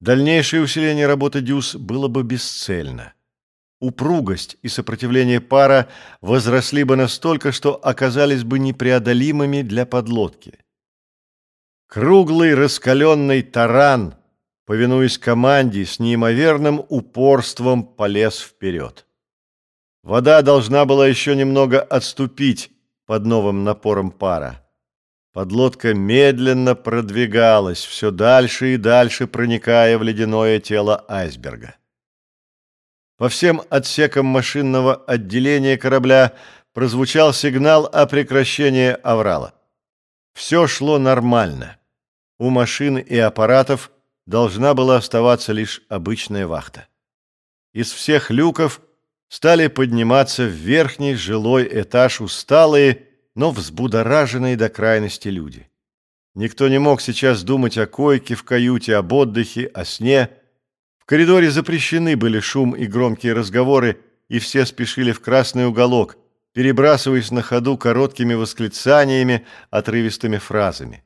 Дальнейшее усиление работы дюз было бы бесцельно. Упругость и сопротивление пара возросли бы настолько, что оказались бы непреодолимыми для подлодки. Круглый раскаленный таран, повинуясь команде, с неимоверным упорством полез вперед. Вода должна была еще немного отступить под новым напором пара. Подлодка медленно продвигалась, все дальше и дальше проникая в ледяное тело айсберга. По всем отсекам машинного отделения корабля прозвучал сигнал о прекращении аврала. Все шло нормально. У машин и аппаратов должна была оставаться лишь обычная вахта. Из всех люков стали подниматься в верхний жилой этаж усталые, но взбудораженные до крайности люди. Никто не мог сейчас думать о койке в каюте, об отдыхе, о сне. В коридоре запрещены были шум и громкие разговоры, и все спешили в красный уголок, перебрасываясь на ходу короткими восклицаниями, отрывистыми фразами.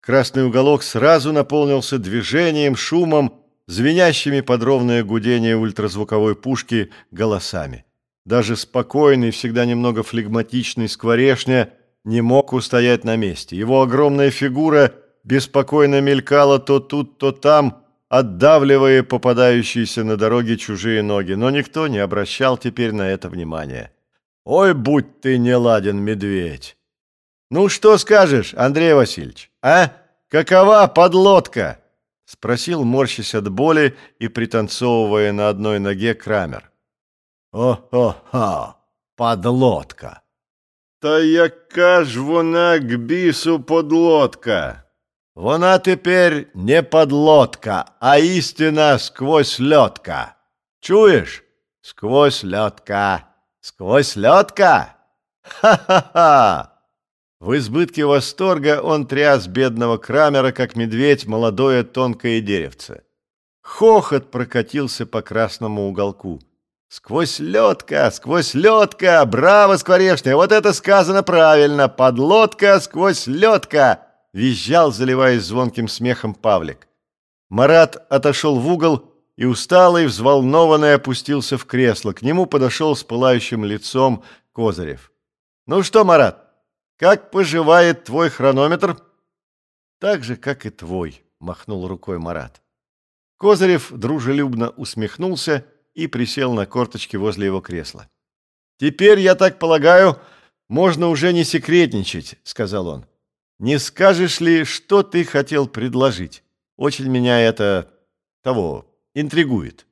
Красный уголок сразу наполнился движением, шумом, звенящими под ровное гудение ультразвуковой пушки голосами. Даже спокойный, всегда немного флегматичный скворешня не мог устоять на месте. Его огромная фигура беспокойно мелькала то тут, то там, отдавливая попадающиеся на дороге чужие ноги, но никто не обращал теперь на это внимания. «Ой, будь ты не ладен, медведь!» «Ну что скажешь, Андрей Васильевич, а? Какова подлодка?» — спросил, морщась от боли и пританцовывая на одной ноге Крамер. «О-хо-хо! Подлодка!» «Та яка ж вона к бісу подлодка?» «Вона тепер не подлодка, а истина сквозь лёдка. Чуешь? Сквозь лёдка, сквозь лёдка! Ха-ха-ха!» В избытке восторга он тряс бедного Крамера, как медведь, молодое тонкое деревце. Хохот прокатился по красному уголку. «Сквозь лёдка, сквозь лёдка! Браво, скворечная! Вот это сказано правильно! Подлодка сквозь лёдка!» Визжал, заливаясь звонким смехом Павлик. Марат отошел в угол и усталый, взволнованный опустился в кресло. К нему подошел с пылающим лицом Козырев. «Ну что, Марат, как поживает твой хронометр? Так же, как и твой, махнул рукой Марат. Козырев дружелюбно усмехнулся и присел на корточки возле его кресла. Теперь, я так полагаю, можно уже не секретничать, сказал он. Не скажешь ли, что ты хотел предложить? Очень меня это того интригует.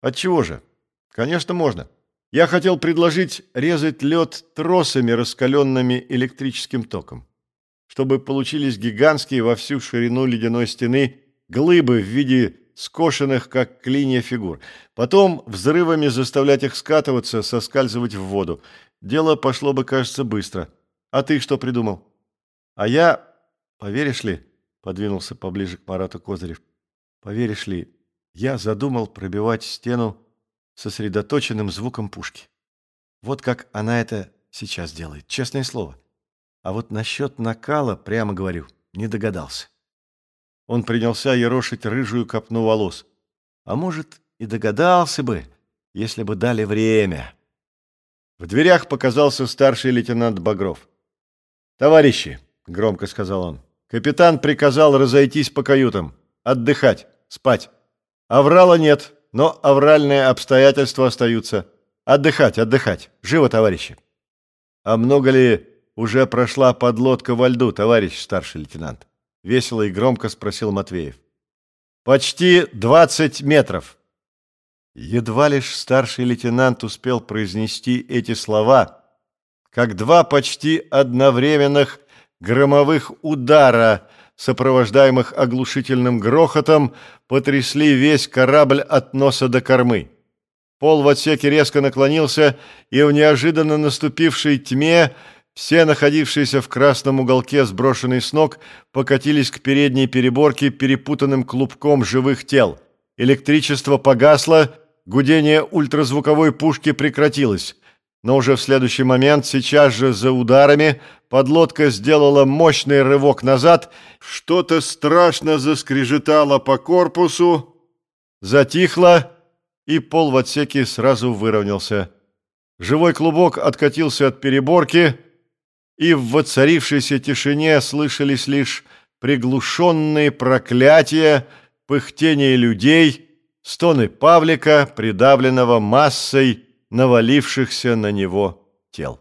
Отчего же? Конечно, можно. Я хотел предложить резать лед тросами, раскаленными электрическим током, чтобы получились гигантские во всю ширину ледяной стены глыбы в виде скошенных, как клинья фигур. Потом взрывами заставлять их скатываться, соскальзывать в воду. Дело пошло бы, кажется, быстро. А ты что придумал? А я, поверишь ли, подвинулся поближе к Марату Козырев, поверишь ли, я задумал пробивать стену сосредоточенным звуком пушки. Вот как она это сейчас делает, честное слово. А вот насчет накала, прямо говорю, не догадался. Он принялся ерошить рыжую копну волос. А может, и догадался бы, если бы дали время. В дверях показался старший лейтенант Багров. «Товарищи», — громко сказал он, — «капитан приказал разойтись по каютам, отдыхать, спать. Аврала нет, но авральные обстоятельства остаются. Отдыхать, отдыхать. Живо, товарищи. А много ли уже прошла подлодка во льду, товарищ старший лейтенант? Весело и громко спросил Матвеев. Почти двадцать метров. Едва лишь старший лейтенант успел произнести эти слова, как два почти одновременных громовых удара сопровождаемых оглушительным грохотом, потрясли весь корабль от носа до кормы. Пол в отсеке резко наклонился, и в неожиданно наступившей тьме все находившиеся в красном уголке, сброшенные с ног, покатились к передней переборке перепутанным клубком живых тел. Электричество погасло, гудение ультразвуковой пушки прекратилось. но уже в следующий момент, сейчас же за ударами, подлодка сделала мощный рывок назад, что-то страшно заскрежетало по корпусу, затихло, и пол в отсеке сразу выровнялся. Живой клубок откатился от переборки, и в воцарившейся тишине слышались лишь приглушенные проклятия, пыхтение людей, стоны Павлика, придавленного массой навалившихся на него тел.